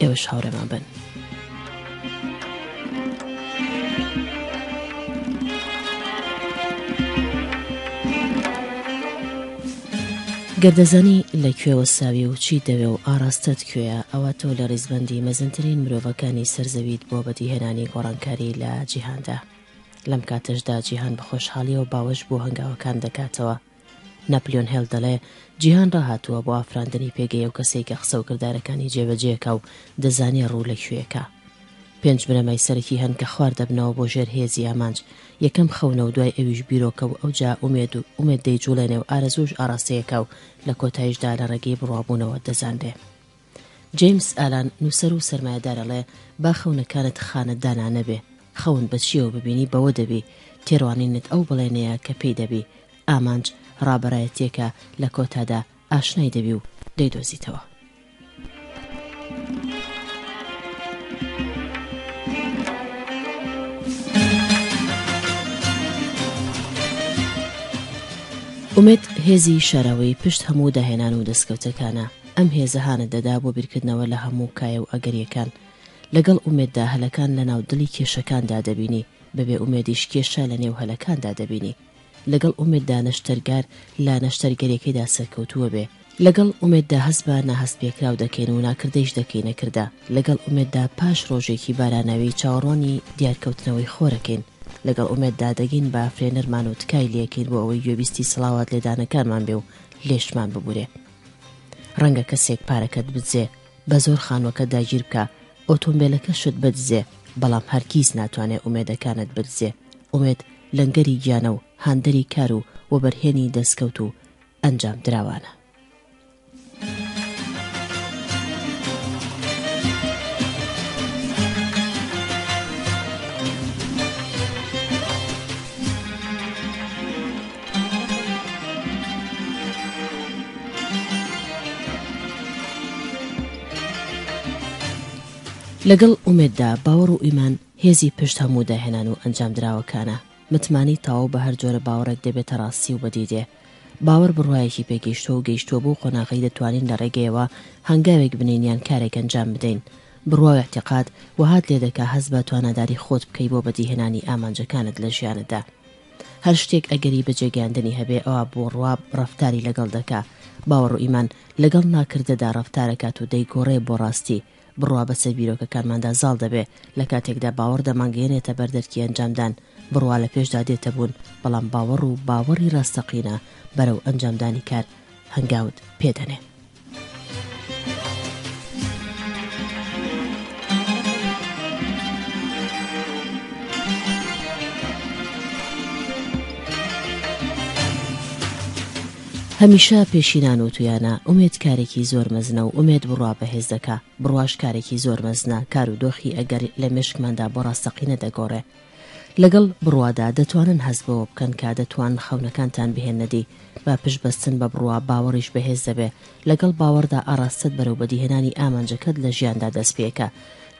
ئێوەش هاوڕێمان بن. گەر دەزانی لە کوێ وەساوی و چیت دەوێ و ئاڕاستەت کوێیە، ئەوا تۆ لە ڕیزبەندی مەزنترین مرۆڤەکانی سەر زەویت بۆ بەدیهێنانی گۆڕانکاری لە جیهاندا. لەم کاتەشدا جیهان بە خۆشحاڵییەوە باوەش بۆ هەنگاوەکان دەکاتەوە. ناپلیۆن هێل دەڵێ، جیهان ڕاهاتووە بۆ ئافراندنی پێگەی ئەو کەسەی کە قسە و کردارەکانی جێبەجێکا و دەزانێ ڕوو لە کوێیەکە. پێنج بنەمای سەرەکی هەن کە خوار دەبنەوە بۆ ژێر هێزی ئامانج، یەکەم خەونە و دوای ئەویش بیرۆکە و ئەوجا ئومێد و ئومێد دەیجوڵێنێ و ئارەزووش ئاڕاستەیەکا و لە کۆتاییشدا لە ڕێگەی بڕوابوونەوە دەزانرێ. جەیمس ئالان، نووسەر و سەرمایەدار ئەڵێ، با خەونەکانت خانە دانا نەبێ، خەون بە چییەوە ببینی بەوە دەبی، تێڕوانینت ئەو بەڵێنەیە کە پێی دەبی، ئامانج ڕابەرایەتییەکە لە کۆتادا ئاشنای دەبی و دەیدۆزیتەوە. ئومێد هێزی شاراوەی پشت هەموو داهێنان و دەستکەوتەکانە. ئەم هێزە هانت دەدا بۆ بیرکردنەوە لە هەموو کایە و ئەگەریەکان. لەگەڵ ئومێددا هەلەکان لە ناو دڵی کێشەکاندا دەبینی، بەبێ ئومێدیش کێشە لە نێو هەلەکاندا دەبینی. لەگەڵ ئومێددا نەشتەرگار لە نەشتەرگەریەکەیدا سەرکەوتووە بێ. لەگەڵ ئومێددا هەست بە ناهەستپێکراو دەکەین و ناکردەیش دەکەینە کردە. لەگەڵ ئومێددا پاش ڕۆژێکی باراناوی چاوەڕوانی دیار کەوتنەوەی خۆرەکەین. لەگەڵ ئومێددا دەگەین بە فرێنەرمان و تکای لێکەین بۆ ئەوەی گوێبیستی سەڵاوات لێدانەکانمان بێ و لێشمان ببورێ. ڕەنگە کەسێک پارەکەت بدزێ بە زۆر خانوەکە داگیر بکە ئۆتۆمبیلەکە شت بدزێ بەڵام هەرگیز ناتوانێت ئومێدەکانت بدزێ ئومێد لەنگەری گیانە و هاندەری کار و وەبەرهێنی دەستکەوت و ئەنجام دراوانە. لەگەڵ ئومێددا، باوەڕ و ئیمان هێزی پشت هەموو داهێنان و ئەنجامدراوەکانە. متمانەی تەواو بە هەر جۆرە باوەڕێک دەبێتە ڕاستی و بەدیدێ. باوەڕ بڕوایەکی پێگەیشتووە و گەیشتووە بەو قۆناغەی دەتوانین لە ڕێگەیەوە هەنگاوێک بنێین یان کارێک ئەنجام بدەین. بڕوا و ئیعتیقاد وەهات لێدەکا هەست بە تواناداری خۆت بکەی بۆ بەدیهێنانی ئامانجەکانت لە ژیانتدا. هەر شتێک ئەگەری بە جێگەیاندنی هەبێ ئەوا بۆ ڕواب ڕەفتاری لەگەڵ دەکا، باوەڕو ئیمان لەگەڵ ناکردەدا ڕەفتارەکات و دەیگۆڕێ بۆ ڕاستی، بڕوا بەسەر بیرۆکەکانماندا زاڵ دەبێ، لە کاتێکدا باوەڕ دەمانگەیەنێتە بەر دەرکی ئەنجامدان، بڕوا لە پێشدا دێتە بوون، بەڵام باوەڕو باوەڕی ڕاستەقینە بەرەو ئەنجامدانی کار هەنگاوت پێ دەنێ. هەمیشە پێشینان وتویانە ئومێد کارێکی زۆر مەزنە و ئومێد بڕوا بەهێز دەکا، بڕواش کارێکی زۆر مەزنە، کارو دۆخی ئەگەر لە مێشکماندا بۆ ڕاستەقینە دەگۆڕێ، لەگەڵ بڕوادا دەتوانن هەست بەوە بکەن کە دەتوانن خەونەکانتان بهێننە دی، بە پشت بەستن بە بڕوا باوەڕیش بەهێز دەبێ، لەگەڵ باوەڕدا ئاڕاستەت بەرەو بەدیهێنانی ئامانجەکەت لە ژیاندا دەست پێکا.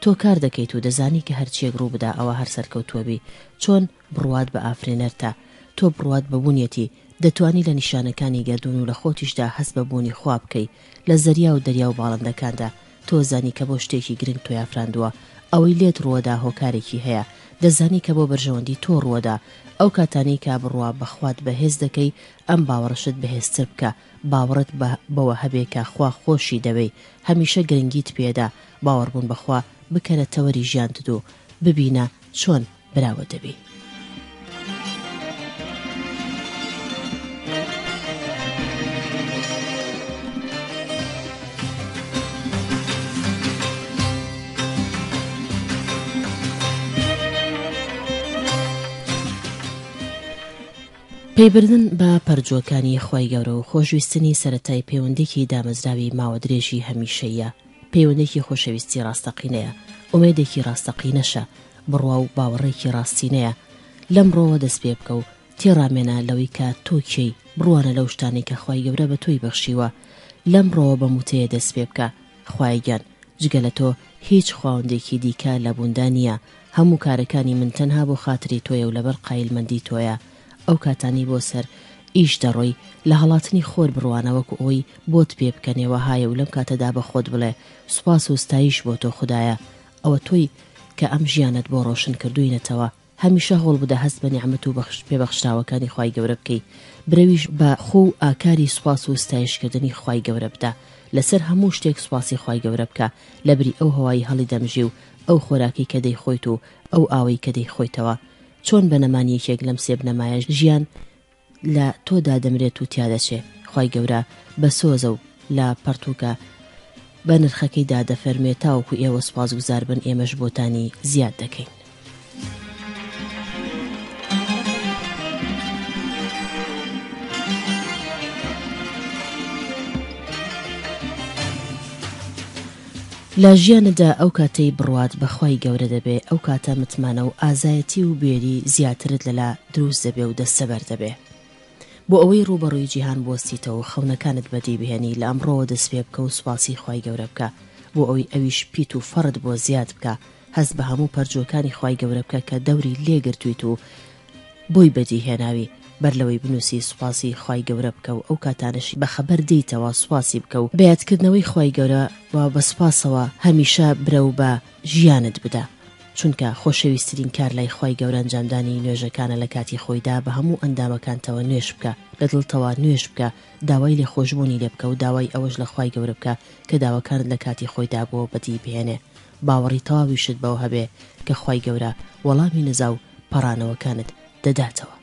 تۆ کار دەکەیت و دەزانی کە هەرچییەک ڕوو بدا ئەوا هەر سەرکەوتووە بی، چۆن؟ بڕوات بە ئافرێنەرتە. تۆ بڕوات بە بوونیەتی، دەتوانی لە نیشانەکانی گەردوون و لە خۆتیشدا هەست بە بوونی خوا بکەی، لە زەریا و دەریا و باڵندەکاندا، تۆ زانی کە بۆ شتێکی گرنگ تۆی ئافراندووە، ئەوەی لێت ڕووەدا هۆکارێکی هەیە، دەزانی کە بۆ بەرژەوەندی تۆ ڕووەدا، ئەو کاتانەی کە بڕوا بە خوات بەهێز دەکەی ئەم باوەڕەشت بەهێزتر بکە، باوەڕت بە بەوە هەبێ کە خوا خۆشی دەوێی، هەمیشە گرنگیت پێدا، باوەڕبوون بە خوا بکەرە تەوەری ژیانتت و ببینە چۆن. براوە دەبی. پەیبردن بە پەرجووەکانی خوای گەورە و خۆشویستنی سەرەتای پەیوەندێکی دامەزراوی ماوە درێژی هەمیشەییە، پەیوەندێکی خۆشەویستی ڕاستەقینەیە، ئومێدێکی ڕاستەقینەشە، بڕوا و باوەڕێکی ڕاستینەیە، لەم ڕۆوە دەست پێ بکە و تێڕامێنە لەوەی کە تۆ کێی، بڕوانە لەو شتانەی کە خوای گەورە بە تۆی بەخشیوە، لەم ڕۆوە بەم وتەیە دەست پێ بکە، خوایە گیان جگە لە تۆ هیچ خواوەندێکی دیکە لە بووندا نییە، هەموو کارەکانی من تەنها بۆ خاتری تۆیە و لەبەر قایلمەندی تۆیە ئەو کاتانەی بۆ سەر ئیش دەڕۆی لە هەڵاتنی خۆر بڕوانە وەکو ئەوەی بۆت پێ بکەنێ وەهایە و لەم کاتەدا بە خۆت بڵێ سوپاس و ستایش بۆ تۆ خودایە ئەوە تۆی کە ئەم ژیانەت بۆ ڕۆشن کردووینەتەوە هەمیشە هەوڵ بدە هەست بە نیعمەت و بەخش پێبەخشراوەکانی خوای گەورە بکەی برەویش بە خۆ و ئاکاری سوپاس و ستایش کردنی خوای گەورە بدە لەسەر هەموو شتێک سوپاسی خوای گەورە بکە لەبری ئەو هەوای هەڵی دەمژی و ئەو خۆراکەی کە دەیخۆیت و ئەو ئاوەی کە دەیخۆیتەوە چۆن بە نەمانی یەکێک لەم سێ بنەمایە ژیان لە تۆ دادەمرێت و تیادەچێ خوای گەورە بە سۆزە و لە پەڕتووکە بە نرخەکەی دا دەفەرموێ تاوەکو ئێوە سوپاس گوزار بن ئێمەش بۆتانی زیاد دەکەین. لە ژیانتدا ئەو کاتەی بڕوات بە خوای گەورە دەبێ ئەو کاتە متمانە و ئازایەتی و بوێری زیاترت لە لا دروست دەبێ و دەستەبەر دەبێ بۆ ئەوەی ڕووبەڕووی جیهان بوەستیتەوە و خەونەکانت بەدی بهێنی لە ئەمڕۆوە دەست پێ بکە و سوپاسی خوای گەورە بکە بۆ ئەوەی ئەویش پیت و فەڕت بۆ زیاد بکا هەست بە هەموو پەرجووەکانی خوای گەورە بکە کە دەوری لێ گرتوویت و بۆی بەدی هێناوی بەر لەوەی بنوسی سوپاسی خوای گەورە بکە و ئەو کاتانەشی بەخەبەر دێیتەوە سوپاسی بکە و بە یادکردنەوەی خوای گەورە وە بە سوپاسەوە هەمیشە برە و بە ژیانت بدە چونکە خۆشەویسترین کار لای خوای گەورە ئەنجامدانی نوێژەکانە لە کاتی خۆیدا بە هەموو ئەندامەکانتەوە نوێژ بکە لە دڵتەوە نوێژ بکە داوای لێخۆشبوونی لێ بکە و داوای ئەوەش لە خوای گەورە بکە کە داوەکانت لە کاتی خۆیدا بۆ بەدی بهێنێ باوەڕی تەواویشت بەوە هەبێ کە خوای گەورە وەڵامی نزا و پەڕانەوەکانت دەداتەوە.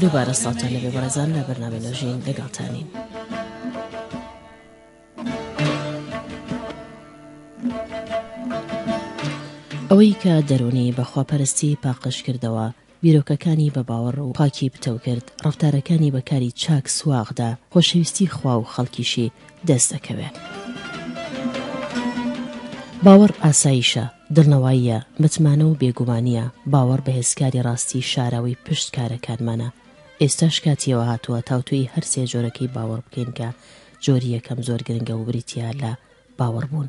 دووبارە ساڵتان لەبێ بەڕێزان لە بەرنامەی نۆژین لەگەڵتانین. ئەوەی کە دەرونی بەخواپەرستی پاقش کردەوە بیرۆکەکانی بە باوەڕ و پاکی پتەو کرد ڕفتارەکانی بەکاری چاک سواغدا خۆشەویستی خوا و خەڵکیشی دەست دەکەوێ. باوەڕ ئاسایشە، دڵنەواییە، متمانە و بێگومانییە، باوەڕ بە هێزکاری ڕاستی شاراوەی پشت کارەکانمانە. ئێستاش کاتی ئەوە هاتووە تاوتوێی هەر سێ جۆرەکەی باوەڕ بکەین کە جۆری یەکەم زۆر گرنگە و بریتییە لە باوەڕبوون.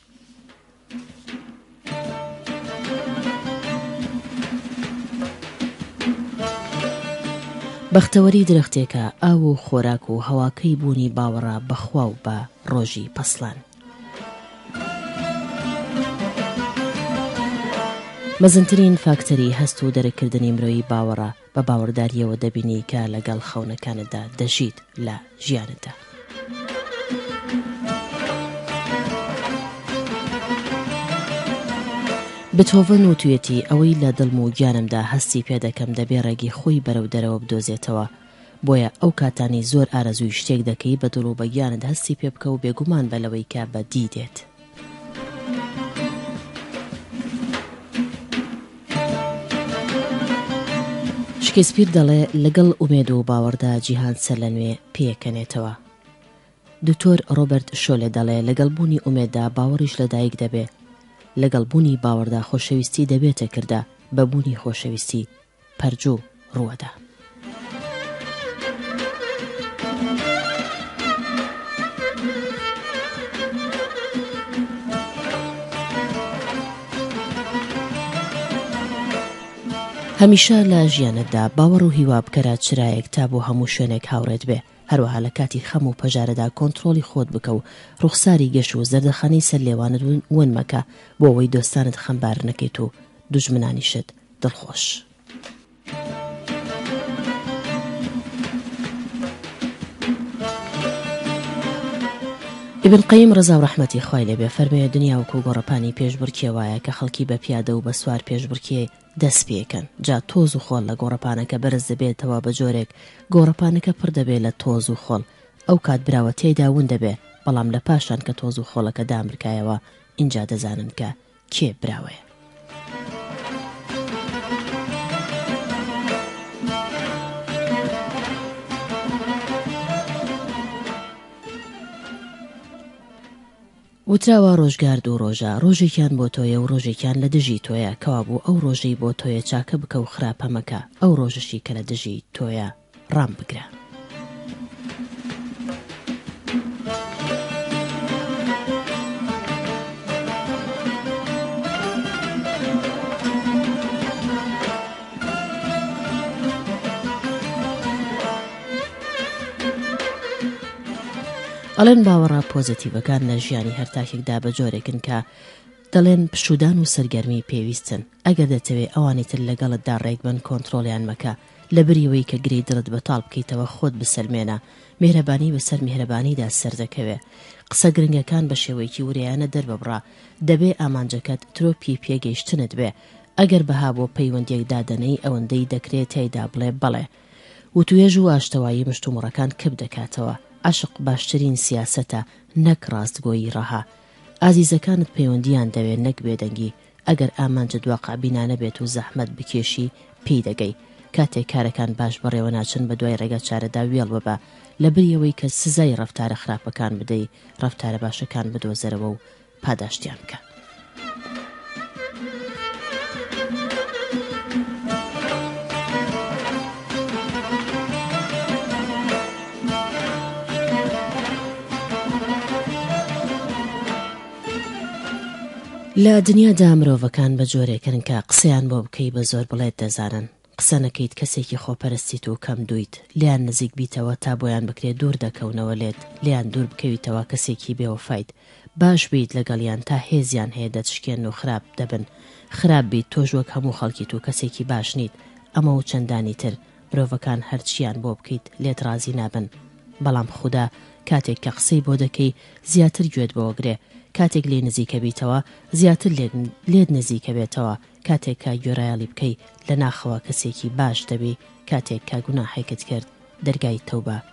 بەختەوەری درەختێکە ئاو و خۆراک و هەواکەی بوونی باوەڕە بەخوا و بە ڕۆژی پەسلان. مەزنترین فاکتەری هەست و دەرەکردنی مرۆیی باوەڕە بە باوەڕدارییەوە دەبینی کە لەگەڵ خەونەکانتدا دەژیت لە ژیانتدا. بتهۆڤن وتویەتی، ئەوەی لە دڵم و گیانمدا هەستی پێدەکەم دەبێ ڕێگەی خۆی بەرەو دەرەوە بدۆزێتەوە، بۆیە ئەو کاتانەی زۆر ئارەزووی شتێک دەکەی بە دڵ و بە گیانت هەستی پێبکە و بێگومان بە لەوەی کە بە دی دێت. شکسپیر دەڵێ لەگەڵ ئومێد و باوەڕدا جیهان سەرلەنوێ پێکەنێتەوە. دکتۆر ڕۆبەرت شۆلێ دەڵێ لەگەڵ بوونی ئومێددا باوەڕیش لەدایک دەبێ. لەگەڵ بوونی باوەڕدا خۆشەویستی دەبێتە کردە، بە بوونی خۆشەویستی پەرجوو ڕووەدا. هەمیشە لە ژیانتدا باوەڕ و هیوا بکەرە چرایەک تا بۆ هەموو شوێنێک هاوڕێت بێ هەروەها لە کاتی خەم و پەژارەدا کۆنتڕۆڵی خۆت بکە و ڕوخساری گەش و زەردەخەنەی سەر لێوانت ون مەکە بۆ ئەوەی دۆستانت خەمبار نەکەیت و دوژمنانیشت دڵخۆش. ئیبن قەیم ڕەزا و ڕەحمەتی خوای لێ بێ فەرموێ دنیا وەکوو گۆڕەپانی پێشبڕکێ وایە کە خەڵکی بە پیادە و بە سوار پێشبڕکێ دەست پێ کەن جا تۆز و خۆڵ لە گۆڕەپانەکە بەرز دەبێتەوە بە جۆرێک گۆڕەپانەکە پڕ دەبێ لە تۆز و خۆڵ ئەو کات براوە تیایدا ون دەبێ بەڵام لە پاشان کە تۆز و خۆڵەکە دامرکایەوە ئینجا دەزانن کە کێ براوەیە؟ وتراوە ڕۆژگار دوو ڕۆژە، ڕۆژێکیان بۆ تۆیە و ڕۆژێکیان لە دژی تۆیە، کەوابوو ئەو ڕۆژەی بۆ تۆیە چاکە بکە و خراپە مەکە، ئەو ڕۆژەشی کە لە دژی تۆیە، ڕام بگرە. ئەڵێن باوەڕە پۆزەتیڤەکان لە ژیانی هەرتاکێکدا بە جۆرێکن کە دەڵێن پشودان و سەرگەرمی پێویستن ئەگەر دەتەوێت ئەوانی تر لەگەڵتدا ڕێکبن کۆنتترۆلیان مەکە لەبری ئەوەی کە گرێی دڵت بەتاڵ بکەیتەوە خۆت بسەلمێنە، میهرەبانی بەسەر میهرەبانیدا سەردەکەوێ. قسە گرنگەکان بە شێوەیەکی ورەیانە دەرببڕە، دەبێ ئامانجەکەت ترۆپکی پێگەیشتنت بێ. ئەگەر بەها بۆ پەیوەندییەک دادەنێی ئەوەندەی دەکرێ تیایدا بڵێ بەڵێ. وتووێژ و ئاشتەوایی مشتومڕەکان کپ دەکاتەوە. عەشق باشترین سیاسەتە نەک ڕاستگۆیی ڕەها. ئازیزەکانت پەیوەندییان دەوێ نەک بێدەنگی. ئەگەر ئامانجت واقع بینانە بێت و زەحمەت بکێشی پێی دەگەی. کاتێک کارەکان باش بەڕێوە ناچن بەدوای ڕێگا چارەدا وێڵ ببە. لەبری ئەوەی کە سزای ڕەفتارە خراپەکان بدەی، ڕەفتارە باشەکان بدۆزەرەوە و پاداشتیان بکە. لە دنیادا مرۆڤەکان بە جۆرێکن کە قسەیان بۆ بکەی بە زۆر بڵێت دەزانن قسە نەکەیت کەسێکی خۆپەرستیت و کەم دوویت لێیان نزیک بیتەوە تا بۆیان بکرێ دوور دەکەونەوە لێت لێیان دوور بکەویتەوە کەسێکی بێ وەفایت باش بیت لەگەڵیان تا هێزیان هەیە دەتشکێن و خراپ دەبن خراپ بیت تۆش وەک هەموو خەڵکیت و کەسێکی باش نیت ئەمە و چەندانی تر مرۆڤەکان هەرچییان بۆ بکەیت لێت ڕازی نابن بەڵام خودا کاتێک کە قسەی بۆ دەکەی زیاتر گوێت بۆگرێ کاتێک لێی نزیکە بیتەوە زیاتر لێت نزیکە بێتەوە کاتێک کە گۆرایەڵی بکەی لە ناخەوە کەسێکی باش دەبی کاتێک کە گوناحێکت کرد دەرگای تەوبە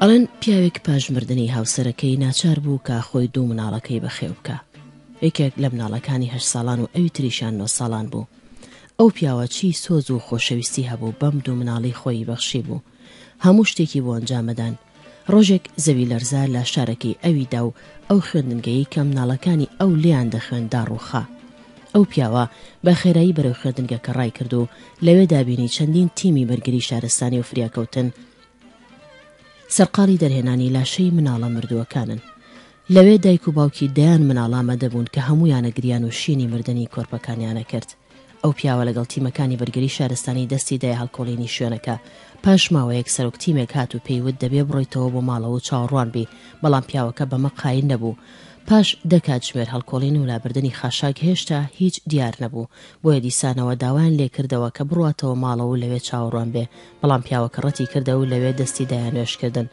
ئەڵێن پیاوێک پاش مردنی هاوسەرەکەی ناچار بوو کە خۆی دوو مناڵەکەی بەخێو بکا یەکێک لە مناڵەکانی هەشت ساڵان و ئەوی تریشیان نۆ ساڵان بوو ئەو پیاوە چی سۆز و خۆشەویستی هەبوو بەم دوو مناڵی خۆیی بەخشی بوو هەموو شتێکی بۆ ئەنجامەدان ڕۆژێک زەوی لەرزە لە شارەکەی ئەویدا و ئەو خوێندنگەیی کە مناڵەکانی ئەو لێیان دەخوێند داڕووخا ئەو پیاوە بە خێرایی بەرەو خوێندنگەکە ڕایکرد و لەوێدا بینی چەندین تیمی بەرگری شارستانی و فریاکەوتن سەرقاڵی دەرهێنانی لاشەی مناڵە مردووەکانن. لەوێ دایک و باوکی دەیان مناڵامە دەبوون کە هەمویانە گریان و شینی مردنی کۆرپەکانیانە کرد. ئەو پیاوە لەگەڵ تیمەکانی بەرگری شارستانی دەستی دای هەڵکۆڵینی شوێنەکە پاش ماوەیەک سەرۆک تیمێک هات و پێی وت دەبێ بڕۆیتەوە بۆ ماڵەوە و چاوەڕوان بی بەڵام پیاوەکە بەمە قایل نەبوو پاش دە کاتژمێر هەڵکۆڵین و لابردنی خاشاک هێشتا هیچ دیار نەبوو، بۆیە دیسانەوە داوایان لێکردەوە کە بڕواتەوە ماڵەوە و لەوێ چاوەڕوان بێ، بەڵام پیاوەکە ڕەتی کردە و لەوێ دەستی دایە نوێژکردن.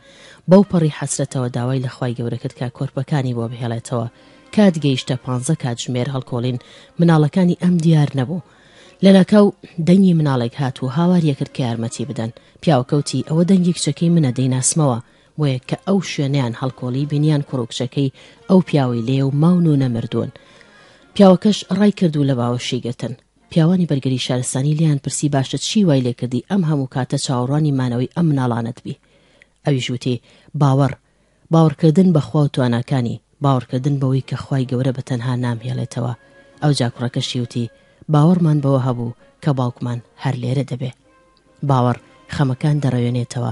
بەو پەڕی حەسرەتەوە داوای لە خوای گەورە کرد کە کۆرپەکانی بۆ بهێڵێتەوە. کات گەیشتە پانزە کاتژمێر هەڵکۆڵین، مناڵەکانی ئەم دیار نەبوو. لەناکاو دەنگی مناڵێک هات و هاوار یەکرد کە یارمەتی بدەن. پیاوەکە وتی ئەوە دەنگی کچەکەی منە دەیناسمەوە. بۆیە کە ئەو شوێنەیان هەڵکۆڵی بینیان کوڕ و کچەکەی ئەو پیاوەی لێیە و ماون و نەمردوون. پیاوەکەش ڕای کرد و لە باوە شی گرتن. پیاوانی بەرگری شارستانی لێیان پرسی باشە چی وای لێ کردی ئەم هەموو کاتە چاوەڕوانی مانەوەی ئەم مناڵانەت بی؟ ئەویش وتی، باوەڕ، باوەڕ کردن بە خوا و تواناکانی، باوەڕ کردن بەوەی کە خوای گەورە بە تەنها نامهێڵێتەوە. ئەوجا کوڕەکەشی وتی، باوەڕمان بەوە هەبوو کە باوکمان هەر لێرە دەبێ. باوەڕ، خەمەکان دەڕەوێنێتەوە.